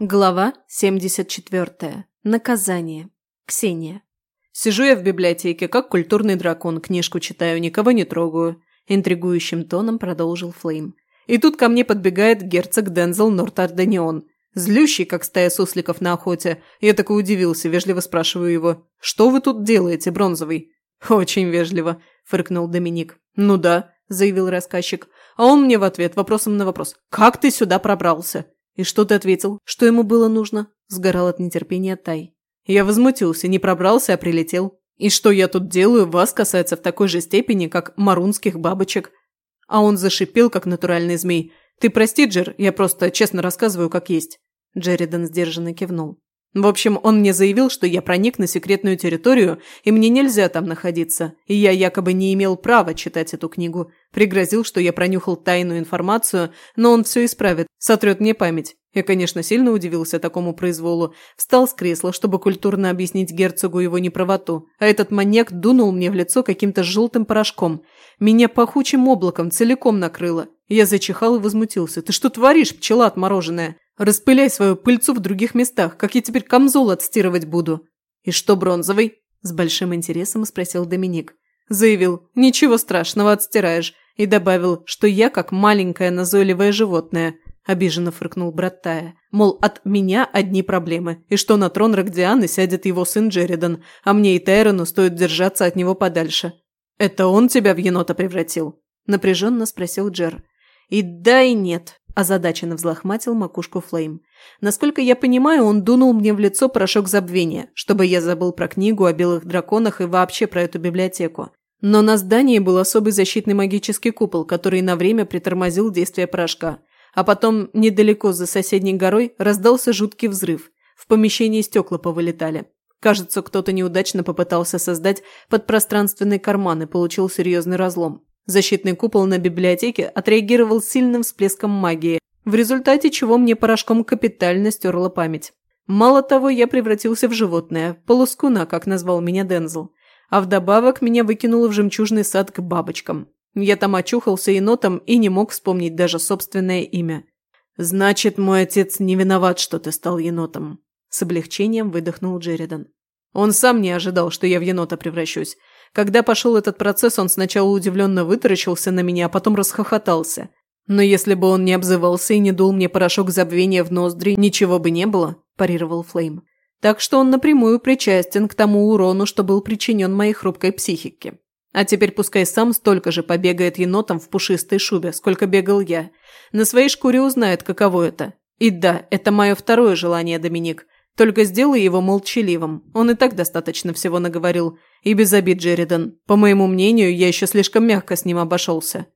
Глава 74. Наказание. Ксения. Сижу я в библиотеке, как культурный дракон, книжку читаю, никого не трогаю. Интригующим тоном продолжил Флейм. И тут ко мне подбегает герцог Дензел Нортарданион. Злющий, как стая сусликов на охоте. Я такой удивился, вежливо спрашиваю его. «Что вы тут делаете, Бронзовый?» «Очень вежливо», – фыркнул Доминик. «Ну да», – заявил рассказчик. А он мне в ответ вопросом на вопрос. «Как ты сюда пробрался?» «И что ты ответил? Что ему было нужно?» – сгорал от нетерпения Тай. Я возмутился, не пробрался, а прилетел. «И что я тут делаю, вас касается в такой же степени, как марунских бабочек». А он зашипел, как натуральный змей. «Ты прости, Джер, я просто честно рассказываю, как есть». Джеридан сдержанно кивнул. В общем, он мне заявил, что я проник на секретную территорию, и мне нельзя там находиться, и я якобы не имел права читать эту книгу. Пригрозил, что я пронюхал тайную информацию, но он все исправит, сотрет мне память. Я, конечно, сильно удивился такому произволу. Встал с кресла, чтобы культурно объяснить герцогу его неправоту, а этот маньяк дунул мне в лицо каким-то желтым порошком. Меня пахучим облаком целиком накрыло. Я зачихал и возмутился. «Ты что творишь, пчела отмороженная?» Распыляй свою пыльцу в других местах, как я теперь камзол отстирывать буду». «И что, бронзовый?» – с большим интересом спросил Доминик. Заявил, ничего страшного, отстираешь. И добавил, что я как маленькое назойливое животное. Обиженно фыркнул брат Тая. Мол, от меня одни проблемы. И что на трон Рогдианы сядет его сын Джеридан, а мне и Тайрону стоит держаться от него подальше. «Это он тебя в енота превратил?» – напряженно спросил Джер. «И да, и нет», – озадаченно взлохматил макушку Флейм. «Насколько я понимаю, он дунул мне в лицо порошок забвения, чтобы я забыл про книгу о белых драконах и вообще про эту библиотеку. Но на здании был особый защитный магический купол, который на время притормозил действие порошка. А потом, недалеко за соседней горой, раздался жуткий взрыв. В помещении стекла повылетали. Кажется, кто-то неудачно попытался создать подпространственный карман и получил серьезный разлом. Защитный купол на библиотеке отреагировал сильным всплеском магии, в результате чего мне порошком капитально стерла память. Мало того, я превратился в животное, полускуна, как назвал меня Дензел. А вдобавок меня выкинуло в жемчужный сад к бабочкам. Я там очухался енотом и не мог вспомнить даже собственное имя. «Значит, мой отец не виноват, что ты стал енотом», – с облегчением выдохнул Джеридан. Он сам не ожидал, что я в енота превращусь. Когда пошел этот процесс, он сначала удивленно вытаращился на меня, а потом расхохотался. Но если бы он не обзывался и не дул мне порошок забвения в ноздри, ничего бы не было, парировал Флейм. Так что он напрямую причастен к тому урону, что был причинен моей хрупкой психике. А теперь пускай сам столько же побегает енотом в пушистой шубе, сколько бегал я. На своей шкуре узнает, каково это. И да, это мое второе желание, Доминик. Только сделай его молчаливым. Он и так достаточно всего наговорил. И без обид, Джеридан. По моему мнению, я еще слишком мягко с ним обошелся.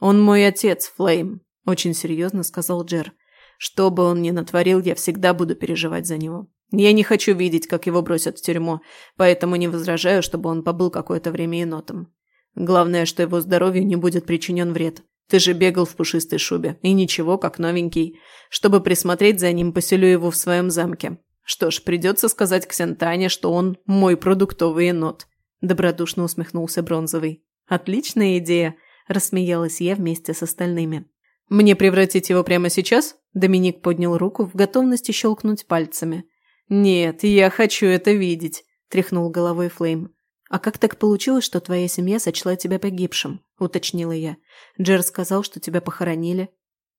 «Он мой отец, Флейм», – очень серьезно сказал Джер. «Что бы он ни натворил, я всегда буду переживать за него. Я не хочу видеть, как его бросят в тюрьму, поэтому не возражаю, чтобы он побыл какое-то время енотом. Главное, что его здоровью не будет причинен вред. Ты же бегал в пушистой шубе, и ничего, как новенький. Чтобы присмотреть за ним, поселю его в своем замке. Что ж, придется сказать Ксентане, что он мой продуктовый енот. Добродушно усмехнулся Бронзовый. Отличная идея, рассмеялась я вместе с остальными. Мне превратить его прямо сейчас? Доминик поднял руку в готовности щелкнуть пальцами. Нет, я хочу это видеть, тряхнул головой Флейм. «А как так получилось, что твоя семья сочла тебя погибшим?» – уточнила я. Джер сказал, что тебя похоронили.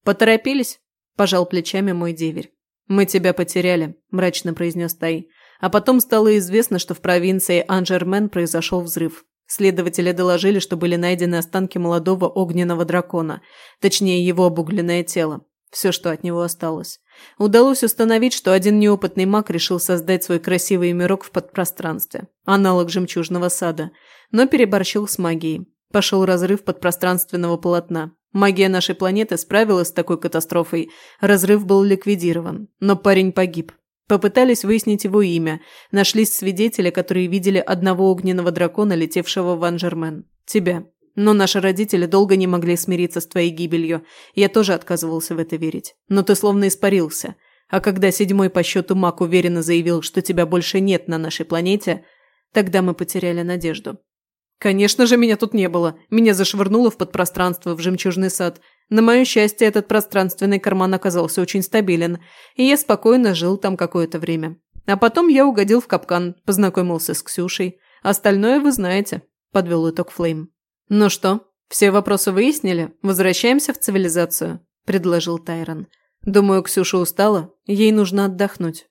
«Поторопились?» – пожал плечами мой деверь. «Мы тебя потеряли», – мрачно произнес Тай. А потом стало известно, что в провинции Анжермен произошел взрыв. Следователи доложили, что были найдены останки молодого огненного дракона, точнее его обугленное тело. Все, что от него осталось. Удалось установить, что один неопытный маг решил создать свой красивый мирок в подпространстве, аналог жемчужного сада, но переборщил с магией. Пошел разрыв подпространственного полотна. Магия нашей планеты справилась с такой катастрофой, разрыв был ликвидирован, но парень погиб. Попытались выяснить его имя, нашлись свидетели, которые видели одного огненного дракона, летевшего в Анжермен. Тебя. Но наши родители долго не могли смириться с твоей гибелью. Я тоже отказывался в это верить. Но ты словно испарился. А когда седьмой по счету маг уверенно заявил, что тебя больше нет на нашей планете, тогда мы потеряли надежду. Конечно же, меня тут не было. Меня зашвырнуло в подпространство, в жемчужный сад. На мое счастье, этот пространственный карман оказался очень стабилен, и я спокойно жил там какое-то время. А потом я угодил в капкан, познакомился с Ксюшей. Остальное вы знаете», – подвел итог Флейм. «Ну что, все вопросы выяснили? Возвращаемся в цивилизацию», – предложил Тайрон. «Думаю, Ксюша устала, ей нужно отдохнуть».